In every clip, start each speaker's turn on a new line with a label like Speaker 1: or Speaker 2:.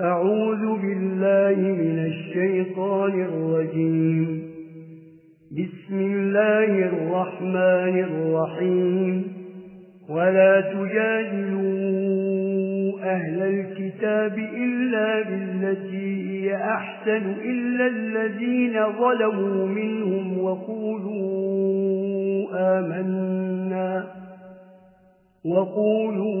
Speaker 1: أعوذ بالله من الشيطان الرجيم. بسم الله الرحمن الرحيم. ولا تجادلوا أهل الكتاب إلا بالتي هي أحسن إلا الذين ظلموا منهم وقولوا آمنا وقولوا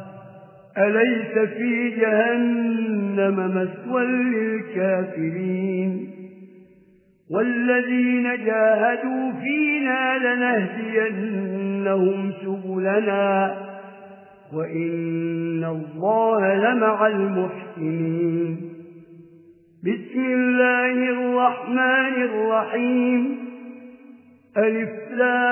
Speaker 1: أليس في جهنم مسوى للكافرين؟ والذين جاهدوا فينا لنهدينهم سبلنا وإن الله لمع المحسنين. بسم الله الرحمن الرحيم. ألف لامين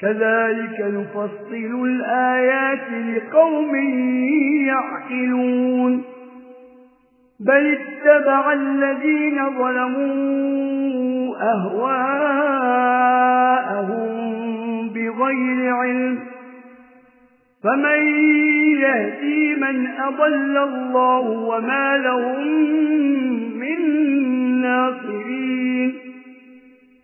Speaker 1: كذلك يفصل الآيات لقوم يعقلون. بل اتبع الذين ظلموا أهواءهم بغير علم. فمن يهدي من أضل الله وما لهم من ناصرين.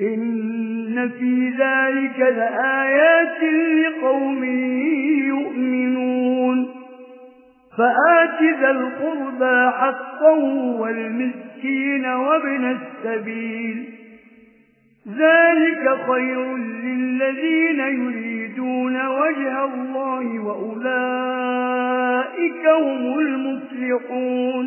Speaker 1: إن في ذلك لآيات لقوم يؤمنون. فآت ذا القربى حقا والمسكين وابن السبيل. ذلك خير للذين يريدون وجه الله وأولئك هم المفلحون.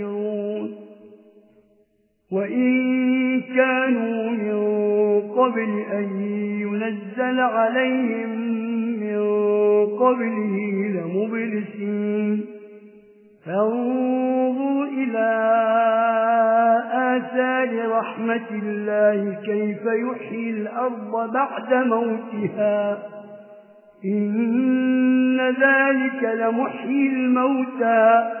Speaker 1: وإن كانوا من قبل أن ينزل عليهم من قبله لمبلسين فانظوا إلى آثار رحمة الله كيف يحيي الأرض بعد موتها إن ذلك لمحيي الموتى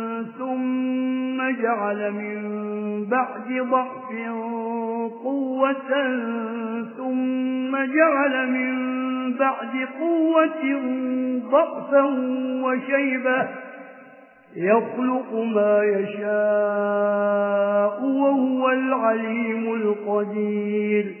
Speaker 1: ثم جعل من بعد ضعف قوة ثم جعل من بعد قوة ضعفا وشيبا. يخلق ما يشاء وهو العليم القدير.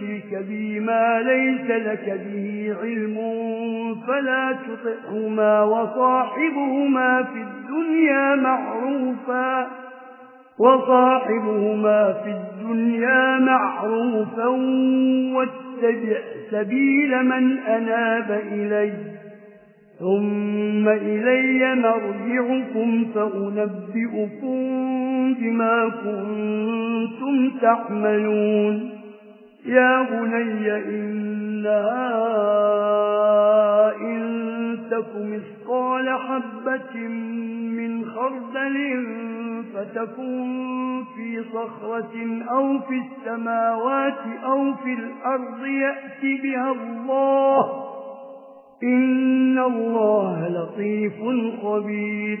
Speaker 1: يأتيك بما ليس لك به علم فلا تطعهما وصاحبهما في الدنيا معروفا وصاحبهما في الدنيا معروفا واتبع سبيل من أناب إِلَيَّ ثم إلي مرجعكم فأنبئكم بما كنتم تعملون يا بني إنها إن تك مثقال حبة من خردل فتكون في صخرة أو في السماوات أو في الأرض يأتي بها الله إن الله لطيف خبير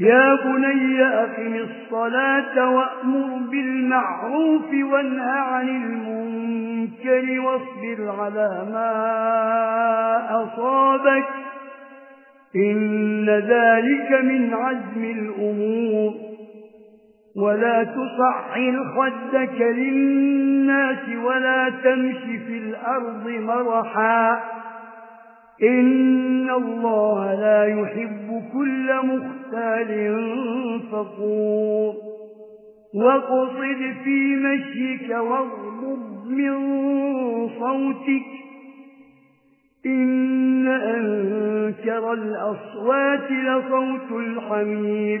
Speaker 1: يا بني أقم الصلاة وأمر بالمعروف وانهى عن المنكر واصبر على ما أصابك إن ذلك من عزم الأمور ولا تصعر خدك للناس ولا تمشي في الأرض مرحا إن الله لا يحب كل مختال فقور وقصد في مشيك واغضب من صوتك إن أنكر الأصوات لصوت الحمير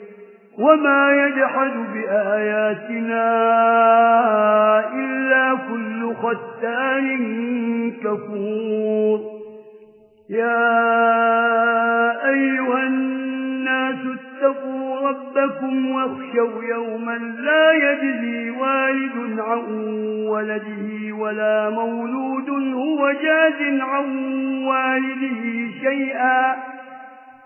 Speaker 1: وما يجحد بآياتنا إلا كل ختان كفور يا أيها الناس اتقوا ربكم واخشوا يوما لا يجزي والد عن ولده ولا مولود هو جاز عن والده شيئا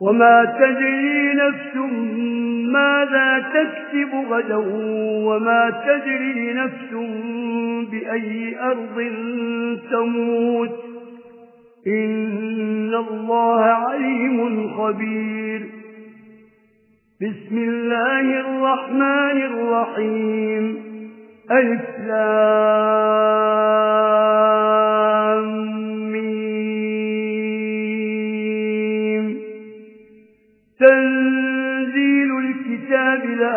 Speaker 1: وما تجري نفس ماذا تكسب غدا وما تجري نفس بأي أرض تموت. إن الله عليم خبير. بسم الله الرحمن الرحيم. الإسلام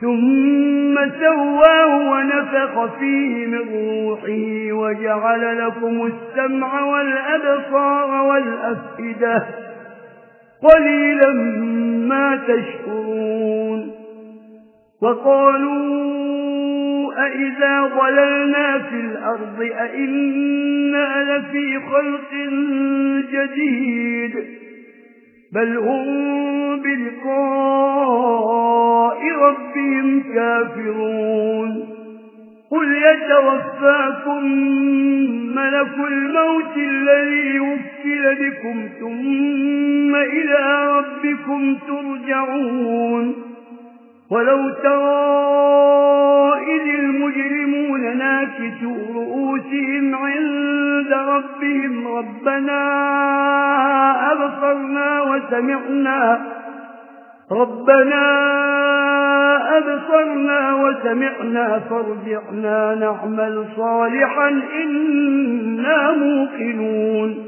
Speaker 1: ثم سواه ونفق فيه من روحه وجعل لكم السمع والأبصار والأفئدة قليلا ما تشكرون وقالوا أئذا ضللنا في الأرض أئنا لفي خلق جديد بل هم بلقاء ربهم كافرون. قل يتوفاكم ملك الموت الذي يفكل بكم ثم إلى ربكم ترجعون. ولو ترى إذ المجرمون ناكتوا رؤوسهم عند ربهم ربنا أبصرنا وسمعنا ربنا أبصرنا وسمعنا فارجعنا نعمل صالحا إنا موقنون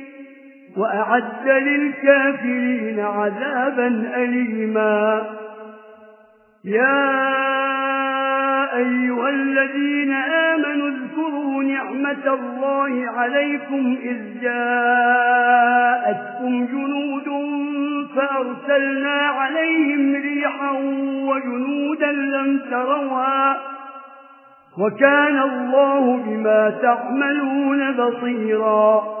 Speaker 1: وأعد للكافرين عذابا أليما. يا أيها الذين آمنوا اذكروا نعمة الله عليكم إذ جاءتكم جنود فأرسلنا عليهم ريحا وجنودا لم تروا وكان الله بما تعملون بصيرا.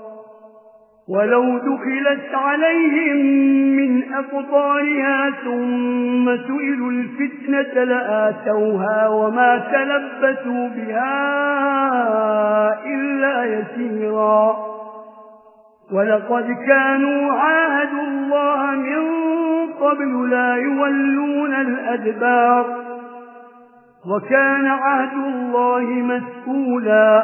Speaker 1: ولو دخلت عليهم من أقطارها ثم سئلوا الفتنة لآتوها وما تلبتوا بها إلا يسيرا ولقد كانوا عاهدوا الله من قبل لا يولون الأدبار وكان عهد الله مسؤولا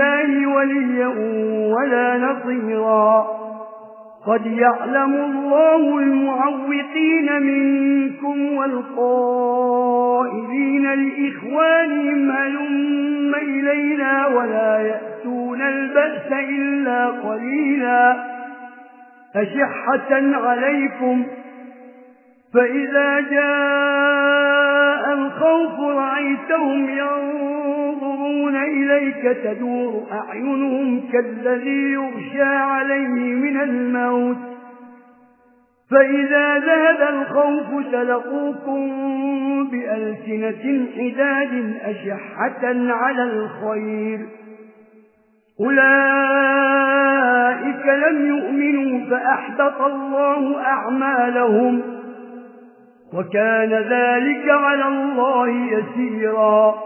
Speaker 1: الله وليا ولا نصيرا. قد يعلم الله المعوقين منكم والقائدين لإخوانهم هلم إلينا ولا يأتون البأس إلا قليلا. أشحة عليكم فإذا جاء الخوف رأيتهم ينظرون ينظرون إليك تدور أعينهم كالذي يغشى عليه من الموت. فإذا ذهب الخوف سلقوكم بألسنة حداد أشحة على الخير. أولئك لم يؤمنوا فأحبط الله أعمالهم وكان ذلك على الله يسيرا.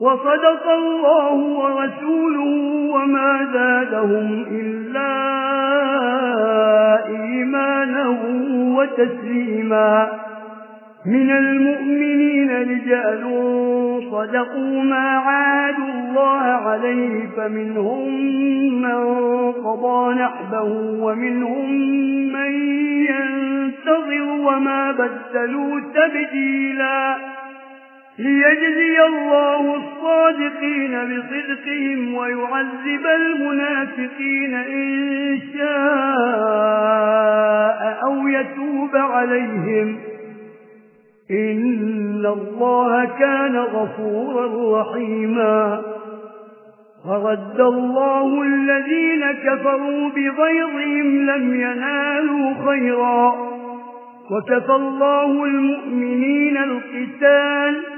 Speaker 1: وصدق الله ورسوله وما زادهم إلا إيمانا وتسليما. من المؤمنين رجال صدقوا ما عادوا الله عليه فمنهم من قضى نحبه ومنهم من ينتظر وما بدلوا تبديلاً. ليجزي الله الصادقين بصدقهم ويعذب المنافقين إن شاء أو يتوب عليهم. إن الله كان غفورا رحيما. فرد الله الذين كفروا بغيظهم لم ينالوا خيرا. وكفى الله المؤمنين القتال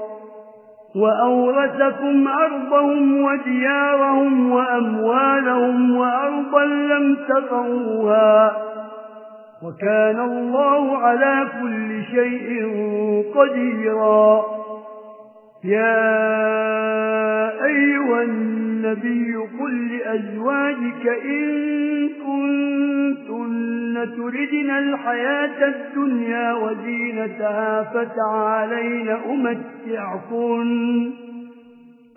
Speaker 1: وأورثكم أرضهم وديارهم وأموالهم وأرضا لم تطروها وكان الله على كل شيء قديرا يا أيها النبي قل لأزواجك إن كنت كن تردنا الحياة الدنيا وزينتها فتعالين أمتعكن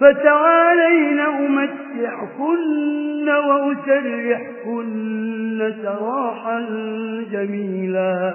Speaker 1: فتعالين أمتعكن وأسرحكن سراحا جميلا.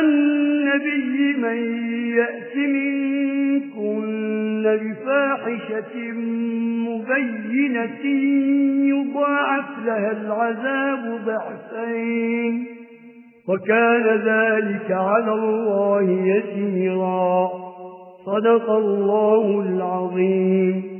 Speaker 1: النبي من يأت منكن بفاحشة مبينة يضاعف لها العذاب ضعفين وكان ذلك على الله يسيرا. صدق الله العظيم.